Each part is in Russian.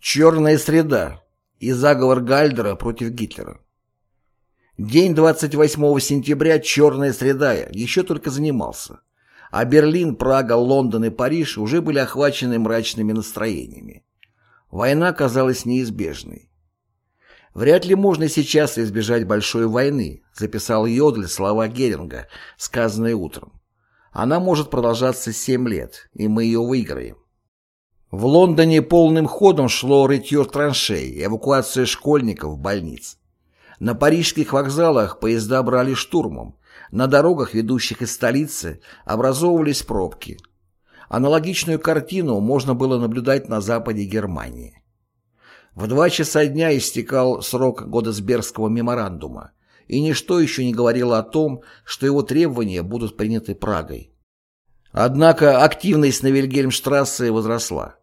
Черная среда и заговор Гальдера против Гитлера. День 28 сентября «Черная среда» еще только занимался, а Берлин, Прага, Лондон и Париж уже были охвачены мрачными настроениями. Война казалась неизбежной. «Вряд ли можно сейчас избежать большой войны», записал Йодль слова Геринга, сказанные утром. «Она может продолжаться семь лет, и мы ее выиграем». В Лондоне полным ходом шло рытье траншей, эвакуация школьников больниц. На парижских вокзалах поезда брали штурмом, на дорогах, ведущих из столицы, образовывались пробки. Аналогичную картину можно было наблюдать на западе Германии. В два часа дня истекал срок Годесбергского меморандума, и ничто еще не говорило о том, что его требования будут приняты Прагой. Однако активность на Вильгельмштрассе возросла.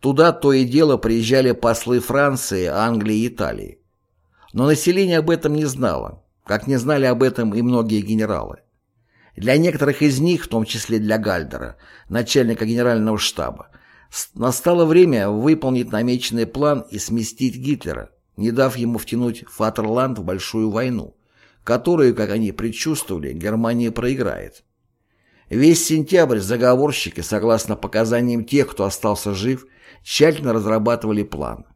Туда то и дело приезжали послы Франции, Англии и Италии. Но население об этом не знало, как не знали об этом и многие генералы. Для некоторых из них, в том числе для Гальдера, начальника генерального штаба, настало время выполнить намеченный план и сместить Гитлера, не дав ему втянуть Фатерланд в большую войну, которую, как они предчувствовали, Германия проиграет. Весь сентябрь заговорщики, согласно показаниям тех, кто остался жив, тщательно разрабатывали план.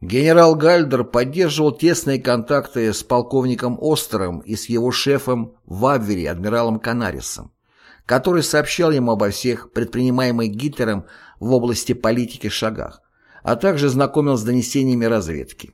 Генерал Гальдер поддерживал тесные контакты с полковником Остером и с его шефом в Абвере, адмиралом Канарисом, который сообщал ему обо всех предпринимаемых Гитлером в области политики шагах, а также знакомил с донесениями разведки.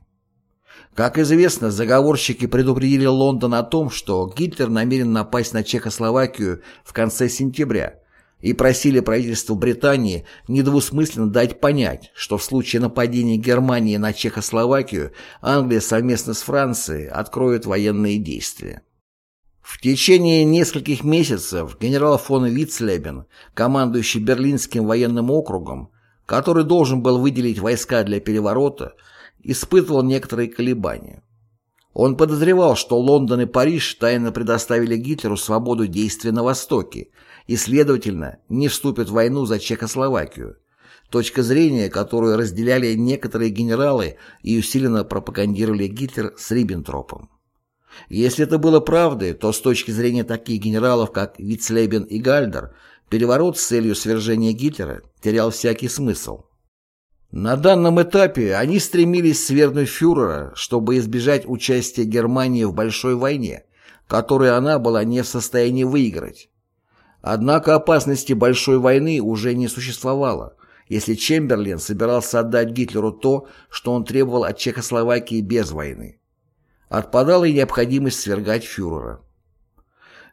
Как известно, заговорщики предупредили Лондон о том, что Гитлер намерен напасть на Чехословакию в конце сентября и просили правительство Британии недвусмысленно дать понять, что в случае нападения Германии на Чехословакию Англия совместно с Францией откроет военные действия. В течение нескольких месяцев генерал фон Вицлебен, командующий Берлинским военным округом, который должен был выделить войска для переворота, испытывал некоторые колебания. Он подозревал, что Лондон и Париж тайно предоставили Гитлеру свободу действия на Востоке и, следовательно, не вступят в войну за Чехословакию. Точка зрения, которую разделяли некоторые генералы и усиленно пропагандировали Гитлер с Риббентропом. Если это было правдой, то с точки зрения таких генералов, как Вицлебен и Гальдер, переворот с целью свержения Гитлера терял всякий смысл. На данном этапе они стремились свергнуть фюрера, чтобы избежать участия Германии в большой войне, которую она была не в состоянии выиграть. Однако опасности большой войны уже не существовало, если Чемберлен собирался отдать Гитлеру то, что он требовал от Чехословакии без войны. Отпадала и необходимость свергать фюрера.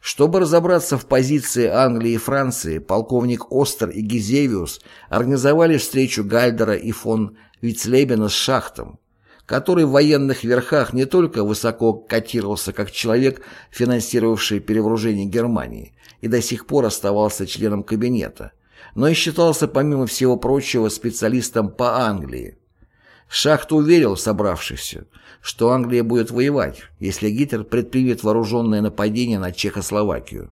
Чтобы разобраться в позиции Англии и Франции, полковник Остер и Гизевиус организовали встречу Гальдера и фон Вицлебена с Шахтом, который в военных верхах не только высоко котировался как человек, финансировавший перевооружение Германии, и до сих пор оставался членом кабинета, но и считался, помимо всего прочего, специалистом по Англии. Шахт уверил собравшихся, что Англия будет воевать, если Гитлер предпримет вооруженное нападение на Чехословакию.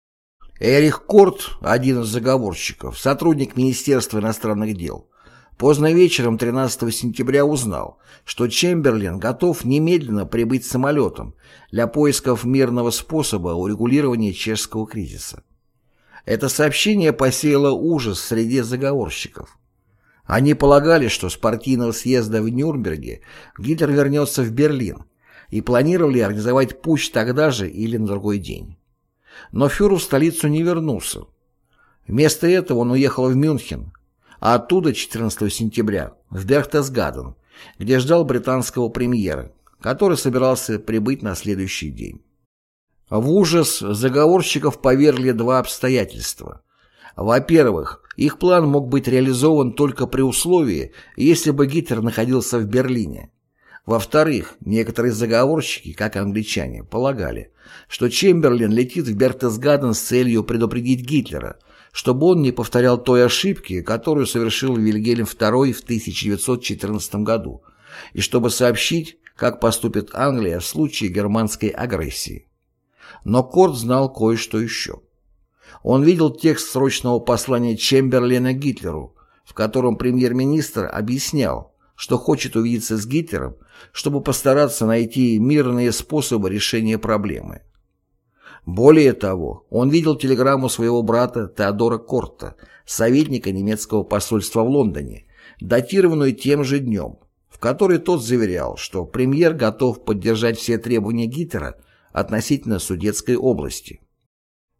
Эрих Корт, один из заговорщиков, сотрудник Министерства иностранных дел, поздно вечером 13 сентября узнал, что Чемберлен готов немедленно прибыть самолетом для поисков мирного способа урегулирования чешского кризиса. Это сообщение посеяло ужас среди заговорщиков. Они полагали, что с партийного съезда в Нюрнберге Гитлер вернется в Берлин и планировали организовать путч тогда же или на другой день. Но фюрер в столицу не вернулся. Вместо этого он уехал в Мюнхен, а оттуда 14 сентября в Берхтесгаден, где ждал британского премьера, который собирался прибыть на следующий день. В ужас заговорщиков повергли два обстоятельства. Во-первых, их план мог быть реализован только при условии, если бы Гитлер находился в Берлине. Во-вторых, некоторые заговорщики, как англичане, полагали, что Чемберлин летит в Бертесгаден с целью предупредить Гитлера, чтобы он не повторял той ошибки, которую совершил Вильгельм II в 1914 году, и чтобы сообщить, как поступит Англия в случае германской агрессии. Но Корт знал кое-что еще. Он видел текст срочного послания Чемберлена Гитлеру, в котором премьер-министр объяснял, что хочет увидеться с Гитлером, чтобы постараться найти мирные способы решения проблемы. Более того, он видел телеграмму своего брата Теодора Корта, советника немецкого посольства в Лондоне, датированную тем же днем, в которой тот заверял, что премьер готов поддержать все требования Гитлера относительно Судетской области.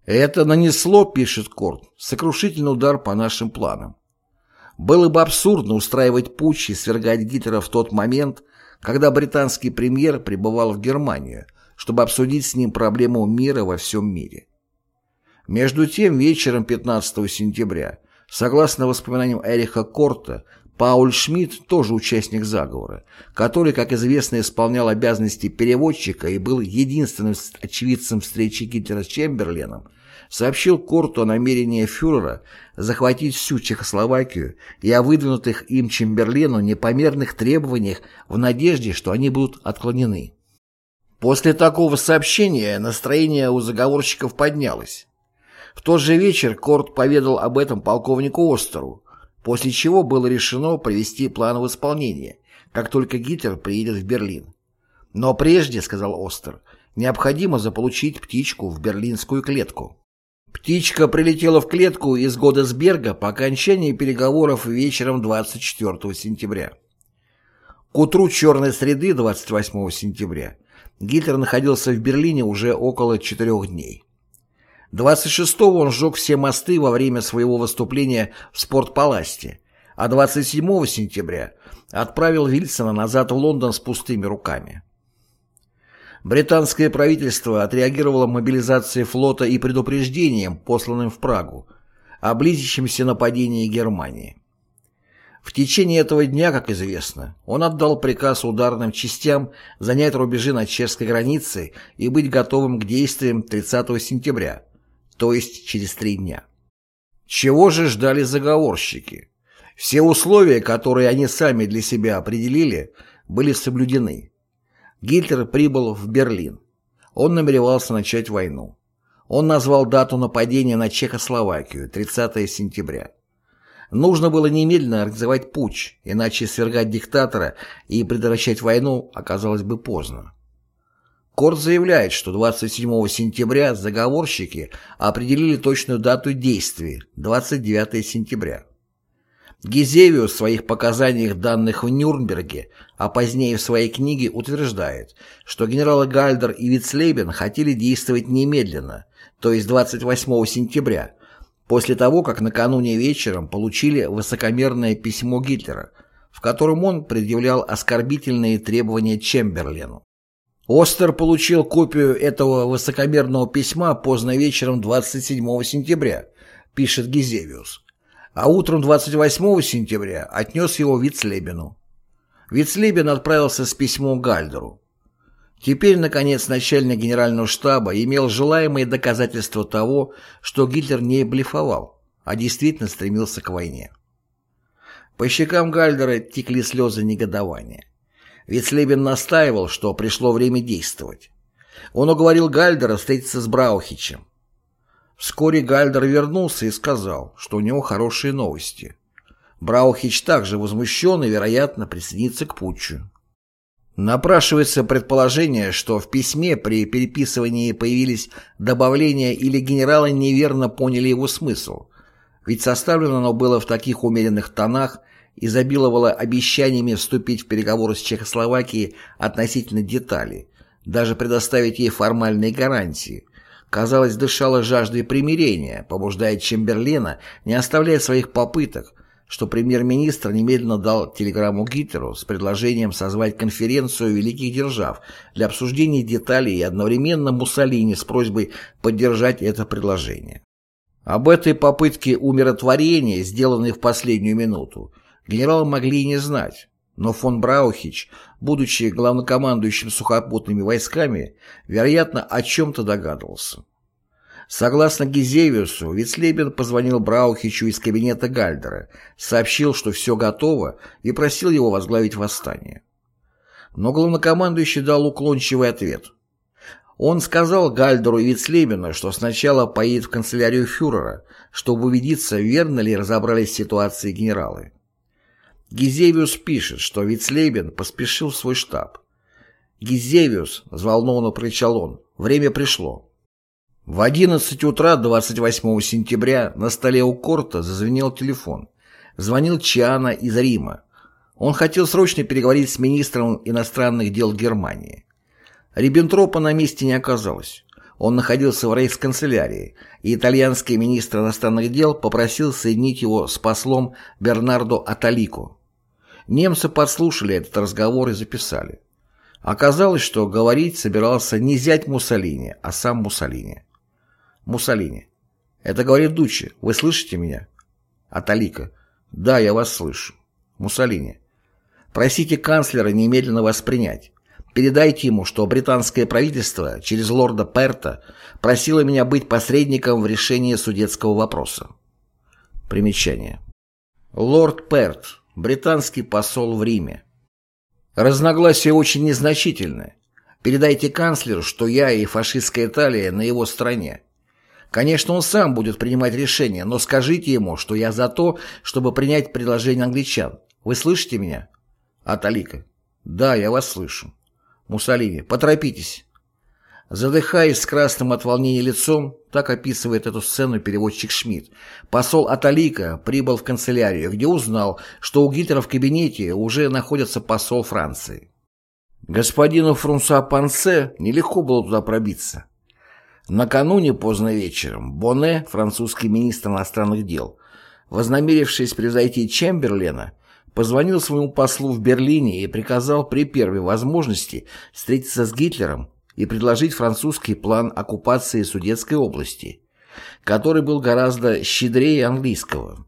«Это нанесло, — пишет Корт, — сокрушительный удар по нашим планам. Было бы абсурдно устраивать путч и свергать Гитлера в тот момент, когда британский премьер прибывал в Германию, чтобы обсудить с ним проблему мира во всем мире. Между тем, вечером 15 сентября, согласно воспоминаниям Эриха Корта, Пауль Шмидт, тоже участник заговора, который, как известно, исполнял обязанности переводчика и был единственным очевидцем встречи Гитлера с Чемберленом, сообщил Корту о намерении фюрера захватить всю Чехословакию и о выдвинутых им Чемберлену непомерных требованиях в надежде, что они будут отклонены. После такого сообщения настроение у заговорщиков поднялось. В тот же вечер Корт поведал об этом полковнику Остеру, после чего было решено провести план в исполнение, как только Гитлер приедет в Берлин. Но прежде, сказал Остер, необходимо заполучить птичку в берлинскую клетку. Птичка прилетела в клетку из Годесберга по окончании переговоров вечером 24 сентября. К утру черной среды 28 сентября Гитлер находился в Берлине уже около четырех дней. 26-го он сжег все мосты во время своего выступления в спортпаласте, а 27 сентября отправил Вильсона назад в Лондон с пустыми руками. Британское правительство отреагировало мобилизацией флота и предупреждением, посланным в Прагу, о близящемся нападении Германии. В течение этого дня, как известно, он отдал приказ ударным частям занять рубежи на чешской границе и быть готовым к действиям 30 сентября, то есть через три дня. Чего же ждали заговорщики? Все условия, которые они сами для себя определили, были соблюдены. Гитлер прибыл в Берлин. Он намеревался начать войну. Он назвал дату нападения на Чехословакию – 30 сентября. Нужно было немедленно организовать путч, иначе свергать диктатора и предотвращать войну оказалось бы поздно. Корт заявляет, что 27 сентября заговорщики определили точную дату действий – 29 сентября. Гизевиус в своих показаниях, данных в Нюрнберге, а позднее в своей книге утверждает, что генералы Гальдер и Вицлейбен хотели действовать немедленно, то есть 28 сентября, после того, как накануне вечером получили высокомерное письмо Гитлера, в котором он предъявлял оскорбительные требования Чемберлену. Остер получил копию этого высокомерного письма поздно вечером 27 сентября, пишет Гизевиус, а утром 28 сентября отнес его Вицлебену. Вицлебен отправился с письмом Гальдеру. Теперь, наконец, начальник генерального штаба имел желаемые доказательства того, что Гитлер не блефовал, а действительно стремился к войне. По щекам Гальдера текли слезы негодования. Вицлебен настаивал, что пришло время действовать. Он уговорил Гальдера встретиться с Браухичем. Вскоре Гальдер вернулся и сказал, что у него хорошие новости. Браухич также возмущен и, вероятно, присоединится к путчу. Напрашивается предположение, что в письме при переписывании появились добавления или генералы неверно поняли его смысл, ведь составлено оно было в таких умеренных тонах, изобиловала обещаниями вступить в переговоры с Чехословакией относительно деталей, даже предоставить ей формальные гарантии. Казалось, дышала жаждой примирения, побуждая Чемберлена не оставлять своих попыток, что премьер-министр немедленно дал телеграмму Гитлеру с предложением созвать конференцию великих держав для обсуждения деталей и одновременно Муссолини с просьбой поддержать это предложение. Об этой попытке умиротворения, сделанной в последнюю минуту, Генералы могли и не знать, но фон Браухич, будучи главнокомандующим сухопутными войсками, вероятно, о чем-то догадывался. Согласно Гизевиусу, Вицлебен позвонил Браухичу из кабинета Гальдера, сообщил, что все готово, и просил его возглавить восстание. Но главнокомандующий дал уклончивый ответ. Он сказал Гальдеру и Вицлебену, что сначала поедет в канцелярию фюрера, чтобы убедиться, верно ли разобрались ситуации генералы. Гизевиус пишет, что Вицлейбен поспешил в свой штаб. «Гизевиус», — взволнованно прокричал он, — «время пришло». В 11 утра 28 сентября на столе у Корта зазвенел телефон. Звонил Чиана из Рима. Он хотел срочно переговорить с министром иностранных дел Германии. Риббентропа на месте не оказалось. Он находился в рейхсканцелярии, и итальянский министр иностранных дел попросил соединить его с послом Бернардо Аталико. Немцы подслушали этот разговор и записали. Оказалось, что говорить собирался не зять Муссолини, а сам Муссолини. Муссолини. Это говорит Дуччи. Вы слышите меня? Аталика. Да, я вас слышу. Муссолини. Просите канцлера немедленно вас принять. Передайте ему, что британское правительство через лорда Перта просило меня быть посредником в решении судетского вопроса. Примечание. Лорд Перт, британский посол в Риме. Разногласия очень незначительны. Передайте канцлеру, что я и фашистская Италия на его стороне. Конечно, он сам будет принимать решение, но скажите ему, что я за то, чтобы принять предложение англичан. Вы слышите меня? Аталика. Да, я вас слышу. Муссолини. Поторопитесь. Задыхаясь с красным от волнения лицом, так описывает эту сцену переводчик Шмидт, посол Аталика прибыл в канцелярию, где узнал, что у Гитлера в кабинете уже находится посол Франции. Господину Фрунсуа Пансе нелегко было туда пробиться. Накануне поздно вечером Боне, французский министр иностранных дел, вознамерившись превзойти Чемберлена, позвонил своему послу в Берлине и приказал при первой возможности встретиться с Гитлером и предложить французский план оккупации Судетской области, который был гораздо щедрее английского.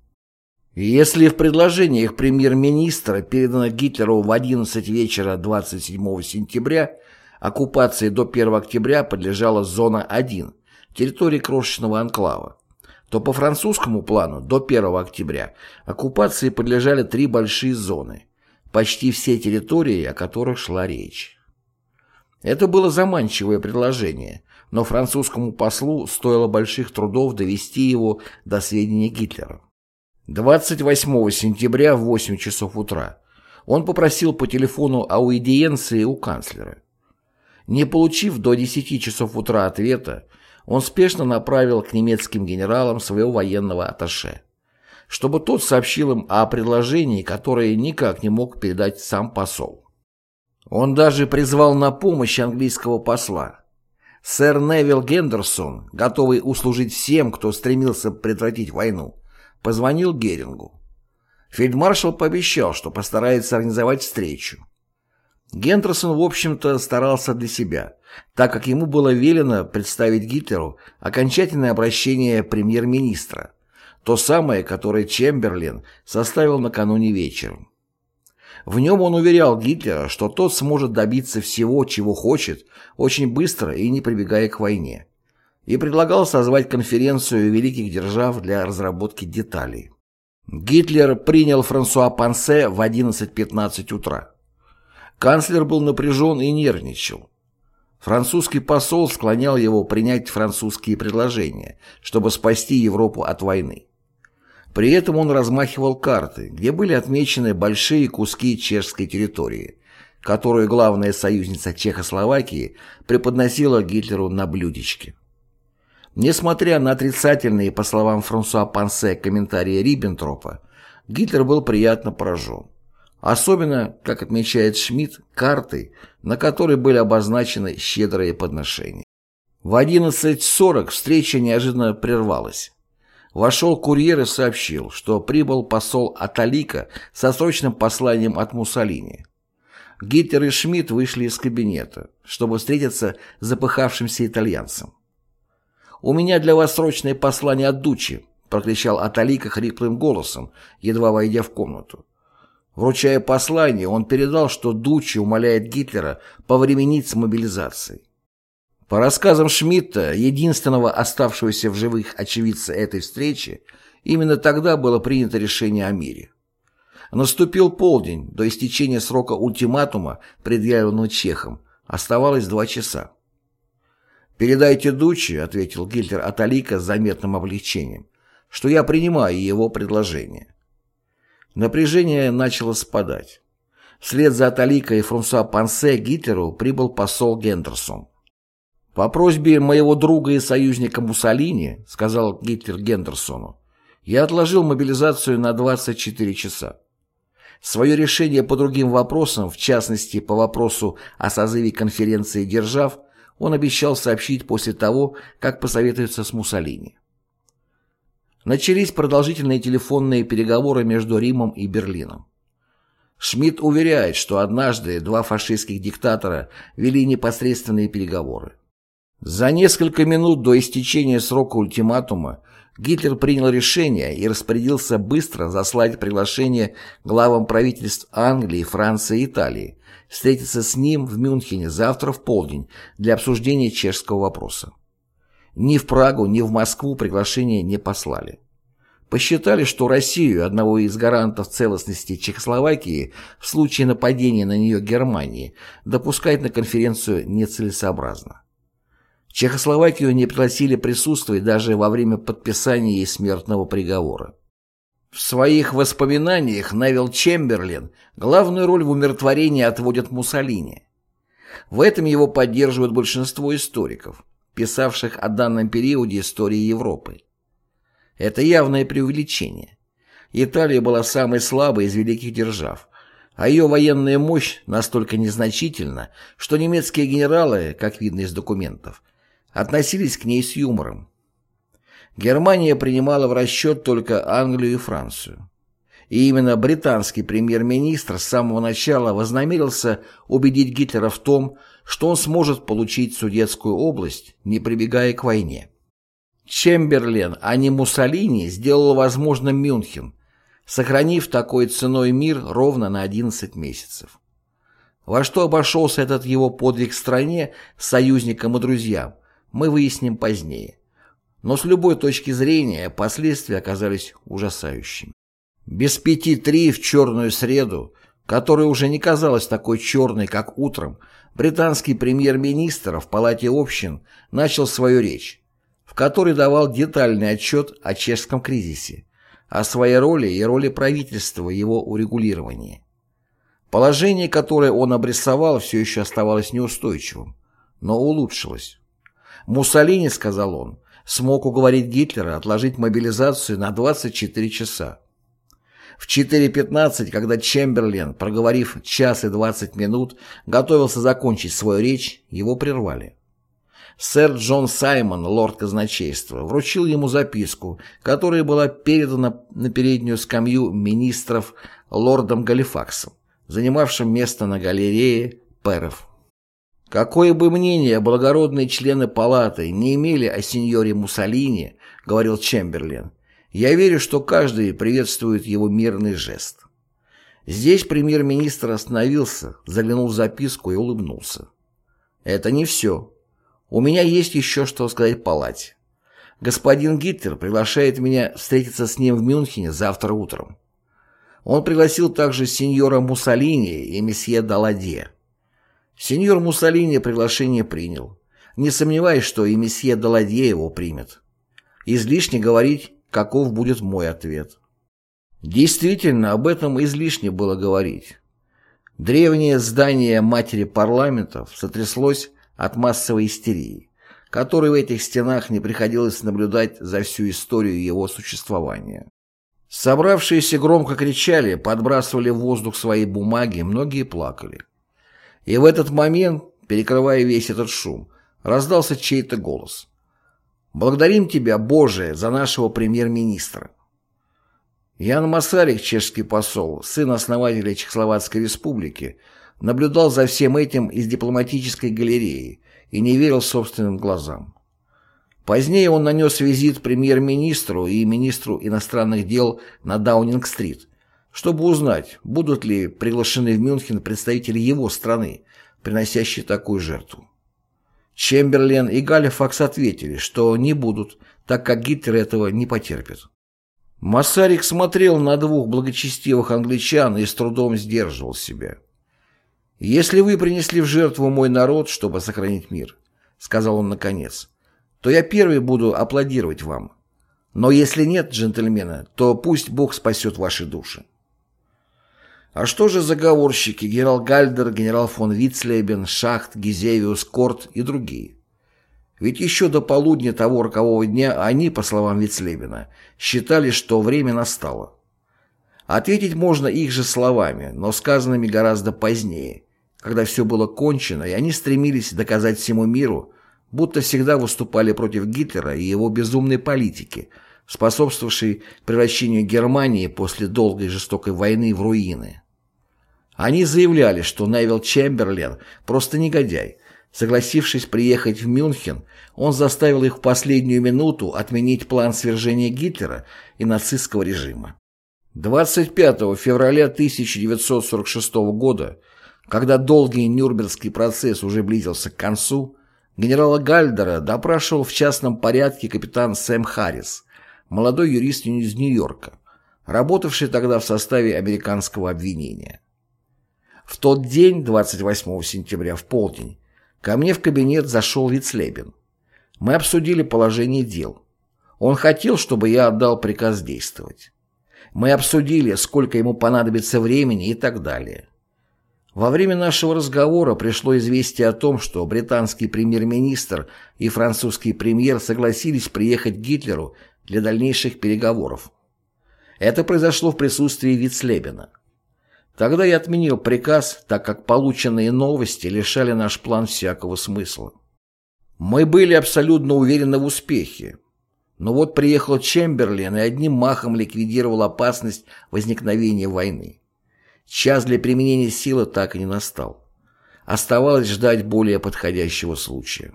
Если в предложениях премьер-министра, передано Гитлеру в 11 вечера 27 сентября, оккупации до 1 октября подлежала зона 1, территории крошечного анклава, то по французскому плану до 1 октября оккупации подлежали три большие зоны, почти все территории, о которых шла речь. Это было заманчивое предложение, но французскому послу стоило больших трудов довести его до сведения Гитлера. 28 сентября в 8 часов утра он попросил по телефону аудиенции у канцлера. Не получив до 10 часов утра ответа, он спешно направил к немецким генералам своего военного атташе, чтобы тот сообщил им о предложении, которое никак не мог передать сам посол. Он даже призвал на помощь английского посла. Сэр Невил Гендерсон, готовый услужить всем, кто стремился предотвратить войну, позвонил Герингу. Фельдмаршал пообещал, что постарается организовать встречу. Гендерсон, в общем-то, старался для себя, так как ему было велено представить Гитлеру окончательное обращение премьер-министра, то самое, которое Чемберлен составил накануне вечером. В нем он уверял Гитлера, что тот сможет добиться всего, чего хочет, очень быстро и не прибегая к войне, и предлагал созвать конференцию великих держав для разработки деталей. Гитлер принял Франсуа Пансе в 11.15 утра. Канцлер был напряжен и нервничал. Французский посол склонял его принять французские предложения, чтобы спасти Европу от войны. При этом он размахивал карты, где были отмечены большие куски чешской территории, которую главная союзница Чехословакии преподносила Гитлеру на блюдечке. Несмотря на отрицательные, по словам Франсуа Пансе, комментарии Риббентропа, Гитлер был приятно поражен. Особенно, как отмечает Шмидт, карты, на которой были обозначены щедрые подношения. В 11.40 встреча неожиданно прервалась. Вошел курьер и сообщил, что прибыл посол Аталика со срочным посланием от Муссолини. Гитлер и Шмидт вышли из кабинета, чтобы встретиться с запыхавшимся итальянцем. «У меня для вас срочное послание от Дучи», — прокричал Аталика хриплым голосом, едва войдя в комнату. Вручая послание, он передал, что Дучи умоляет Гитлера повременить с мобилизацией. По рассказам Шмидта, единственного оставшегося в живых очевидца этой встречи, именно тогда было принято решение о мире. Наступил полдень, до истечения срока ультиматума, предъявленного Чехом, оставалось два часа. «Передайте Дучи», — ответил Гитлер Аталика с заметным облегчением, «что я принимаю его предложение». Напряжение начало спадать. Вслед за Аталика и Франсуа Пансе Гитлеру прибыл посол Гендерсон. «По просьбе моего друга и союзника Муссолини, — сказал Гитлер Гендерсону, — я отложил мобилизацию на 24 часа. Свое решение по другим вопросам, в частности по вопросу о созыве конференции держав, он обещал сообщить после того, как посоветуется с Муссолини. Начались продолжительные телефонные переговоры между Римом и Берлином. Шмидт уверяет, что однажды два фашистских диктатора вели непосредственные переговоры. За несколько минут до истечения срока ультиматума Гитлер принял решение и распорядился быстро заслать приглашение главам правительств Англии, Франции и Италии встретиться с ним в Мюнхене завтра в полдень для обсуждения чешского вопроса. Ни в Прагу, ни в Москву приглашение не послали. Посчитали, что Россию, одного из гарантов целостности Чехословакии, в случае нападения на нее Германии, допускать на конференцию нецелесообразно. Чехословакию не пригласили присутствовать даже во время подписания ей смертного приговора. В своих воспоминаниях Невил Чемберлин главную роль в умиротворении отводит Муссолини. В этом его поддерживают большинство историков, писавших о данном периоде истории Европы. Это явное преувеличение. Италия была самой слабой из великих держав, а ее военная мощь настолько незначительна, что немецкие генералы, как видно из документов, относились к ней с юмором. Германия принимала в расчет только Англию и Францию. И именно британский премьер-министр с самого начала вознамерился убедить Гитлера в том, что он сможет получить Судетскую область, не прибегая к войне. Чемберлен, а не Муссолини, сделал возможным Мюнхен, сохранив такой ценой мир ровно на 11 месяцев. Во что обошелся этот его подвиг стране, союзникам и друзьям, мы выясним позднее. Но с любой точки зрения последствия оказались ужасающими. Без пяти три в черную среду, которая уже не казалась такой черной, как утром, британский премьер-министр в Палате общин начал свою речь, в которой давал детальный отчет о чешском кризисе, о своей роли и роли правительства его урегулировании. Положение, которое он обрисовал, все еще оставалось неустойчивым, но улучшилось. Муссолини, сказал он, смог уговорить Гитлера отложить мобилизацию на 24 часа. В 4.15, когда Чемберлен, проговорив час и 20 минут, готовился закончить свою речь, его прервали. Сэр Джон Саймон, лорд казначейства, вручил ему записку, которая была передана на переднюю скамью министров лордом Галифаксом, занимавшим место на галерее перов. Какое бы мнение благородные члены палаты не имели о сеньоре Муссолини, говорил Чемберлен, я верю, что каждый приветствует его мирный жест. Здесь премьер-министр остановился, заглянул в записку и улыбнулся. Это не все. У меня есть еще что сказать палате. Господин Гитлер приглашает меня встретиться с ним в Мюнхене завтра утром. Он пригласил также сеньора Муссолини и месье Даладье. Сеньор Муссолини приглашение принял, не сомневаясь, что и месье Даладье его примет. Излишне говорить, каков будет мой ответ. Действительно, об этом излишне было говорить. Древнее здание матери парламентов сотряслось от массовой истерии, которой в этих стенах не приходилось наблюдать за всю историю его существования. Собравшиеся громко кричали, подбрасывали в воздух свои бумаги, многие плакали. И в этот момент, перекрывая весь этот шум, раздался чей-то голос. «Благодарим Тебя, Боже, за нашего премьер-министра». Ян Масарик, чешский посол, сын основателя Чехословацкой республики, наблюдал за всем этим из дипломатической галереи и не верил собственным глазам. Позднее он нанес визит премьер-министру и министру иностранных дел на Даунинг-стрит, чтобы узнать, будут ли приглашены в Мюнхен представители его страны, приносящие такую жертву. Чемберлен и Галифакс ответили, что не будут, так как Гитлер этого не потерпит. Массарик смотрел на двух благочестивых англичан и с трудом сдерживал себя. «Если вы принесли в жертву мой народ, чтобы сохранить мир», — сказал он наконец, — «то я первый буду аплодировать вам. Но если нет, джентльмены, то пусть Бог спасет ваши души». А что же заговорщики, генерал Гальдер, генерал фон Вицлебен, Шахт, Гизевиус, Корт и другие? Ведь еще до полудня того рокового дня они, по словам Вицлебена, считали, что время настало. Ответить можно их же словами, но сказанными гораздо позднее, когда все было кончено, и они стремились доказать всему миру, будто всегда выступали против Гитлера и его безумной политики, способствовавшей превращению Германии после долгой жестокой войны в руины. Они заявляли, что Невил Чемберлен просто негодяй. Согласившись приехать в Мюнхен, он заставил их в последнюю минуту отменить план свержения Гитлера и нацистского режима. 25 февраля 1946 года, когда долгий Нюрнбергский процесс уже близился к концу, генерала Гальдера допрашивал в частном порядке капитан Сэм Харрис, молодой юрист из Нью-Йорка, работавший тогда в составе американского обвинения. В тот день, 28 сентября в полдень, ко мне в кабинет зашел Вицлебен. Мы обсудили положение дел. Он хотел, чтобы я отдал приказ действовать. Мы обсудили, сколько ему понадобится времени и так далее. Во время нашего разговора пришло известие о том, что британский премьер-министр и французский премьер согласились приехать к Гитлеру для дальнейших переговоров. Это произошло в присутствии Вицлебена. Тогда я отменил приказ, так как полученные новости лишали наш план всякого смысла. Мы были абсолютно уверены в успехе. Но вот приехал Чемберлен и одним махом ликвидировал опасность возникновения войны. Час для применения силы так и не настал. Оставалось ждать более подходящего случая.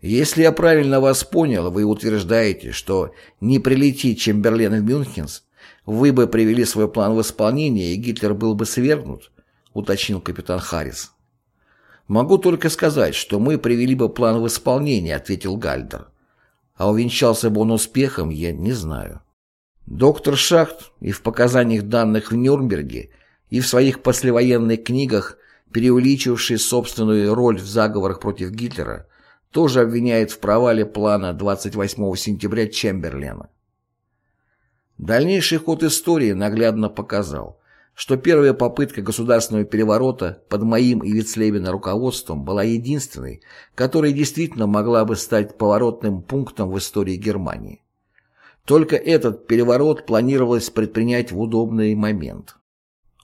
Если я правильно вас понял, вы утверждаете, что не прилетит Чемберлен в Мюнхенс, вы бы привели свой план в исполнение, и Гитлер был бы свергнут, уточнил капитан Харрис. «Могу только сказать, что мы привели бы план в исполнение», — ответил Гальдер. «А увенчался бы он успехом, я не знаю». Доктор Шахт и в показаниях данных в Нюрнберге, и в своих послевоенных книгах, преувеличивший собственную роль в заговорах против Гитлера, тоже обвиняет в провале плана 28 сентября Чемберлена. Дальнейший ход истории наглядно показал, что первая попытка государственного переворота под моим и Вицлебена руководством была единственной, которая действительно могла бы стать поворотным пунктом в истории Германии. Только этот переворот планировалось предпринять в удобный момент.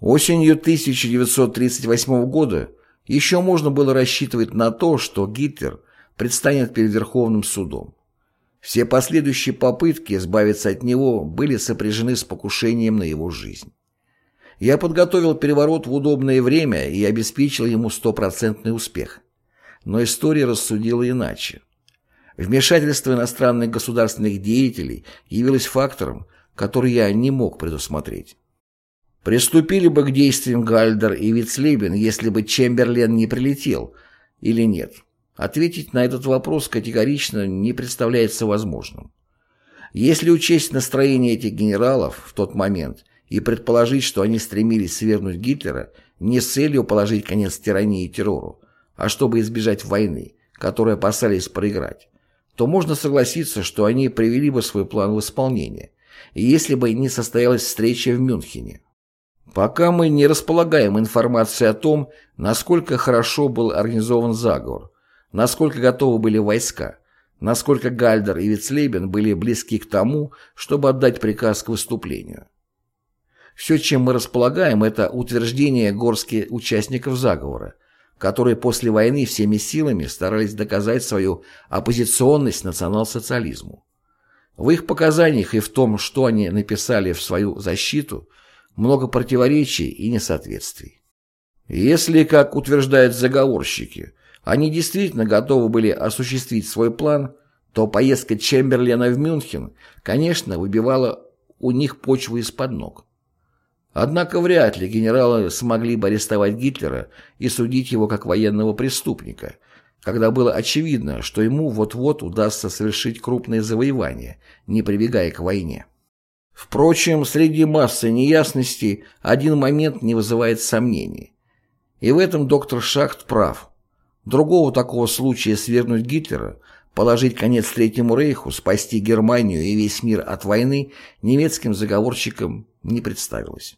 Осенью 1938 года еще можно было рассчитывать на то, что Гитлер предстанет перед Верховным судом. Все последующие попытки избавиться от него были сопряжены с покушением на его жизнь. Я подготовил переворот в удобное время и обеспечил ему стопроцентный успех. Но история рассудила иначе. Вмешательство иностранных государственных деятелей явилось фактором, который я не мог предусмотреть. Приступили бы к действиям Гальдер и Вицлебен, если бы Чемберлен не прилетел, или нет? Ответить на этот вопрос категорично не представляется возможным. Если учесть настроение этих генералов в тот момент и предположить, что они стремились свергнуть Гитлера не с целью положить конец тирании и террору, а чтобы избежать войны, которую опасались проиграть, то можно согласиться, что они привели бы свой план в исполнение, если бы не состоялась встреча в Мюнхене. Пока мы не располагаем информацией о том, насколько хорошо был организован заговор, насколько готовы были войска, насколько Гальдер и Вицлебен были близки к тому, чтобы отдать приказ к выступлению. Все, чем мы располагаем, это утверждение горстки участников заговора, которые после войны всеми силами старались доказать свою оппозиционность национал-социализму. В их показаниях и в том, что они написали в свою защиту, много противоречий и несоответствий. Если, как утверждают заговорщики, они действительно готовы были осуществить свой план, то поездка Чемберлена в Мюнхен, конечно, выбивала у них почву из-под ног. Однако вряд ли генералы смогли бы арестовать Гитлера и судить его как военного преступника, когда было очевидно, что ему вот-вот удастся совершить крупное завоевание, не прибегая к войне. Впрочем, среди массы неясностей один момент не вызывает сомнений. И в этом доктор Шахт прав. Другого такого случая свергнуть Гитлера, положить конец Третьему Рейху, спасти Германию и весь мир от войны немецким заговорщикам не представилось.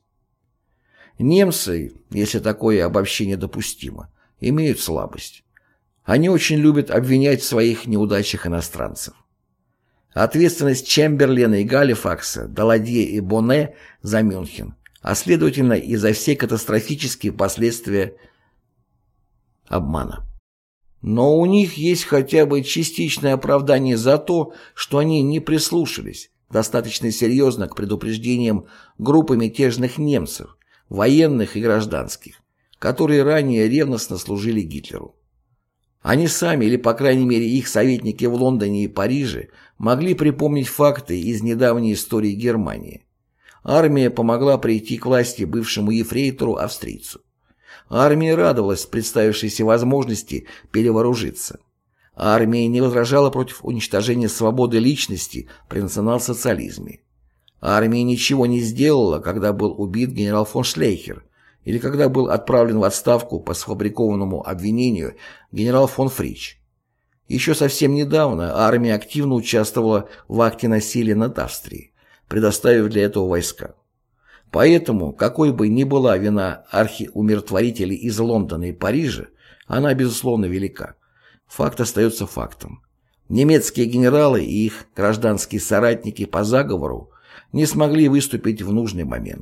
Немцы, если такое обобщение допустимо, имеют слабость. Они очень любят обвинять в своих неудачах иностранцев. Ответственность Чемберлена и Галифакса, Даладье и Боне за Мюнхен, а следовательно и за все катастрофические последствия обмана. Но у них есть хотя бы частичное оправдание за то, что они не прислушались достаточно серьезно к предупреждениям группы мятежных немцев, военных и гражданских, которые ранее ревностно служили Гитлеру. Они сами, или по крайней мере их советники в Лондоне и Париже, могли припомнить факты из недавней истории Германии. Армия помогла прийти к власти бывшему ефрейтору-австрийцу. Армия радовалась представившейся возможности перевооружиться. Армия не возражала против уничтожения свободы личности при национал-социализме. Армия ничего не сделала, когда был убит генерал фон Шлейхер, или когда был отправлен в отставку по сфабрикованному обвинению генерал фон Фрич. Еще совсем недавно армия активно участвовала в акте насилия над Австрией, предоставив для этого войска. Поэтому, какой бы ни была вина архиумиротворителей из Лондона и Парижа, она, безусловно, велика. Факт остается фактом. Немецкие генералы и их гражданские соратники по заговору не смогли выступить в нужный момент.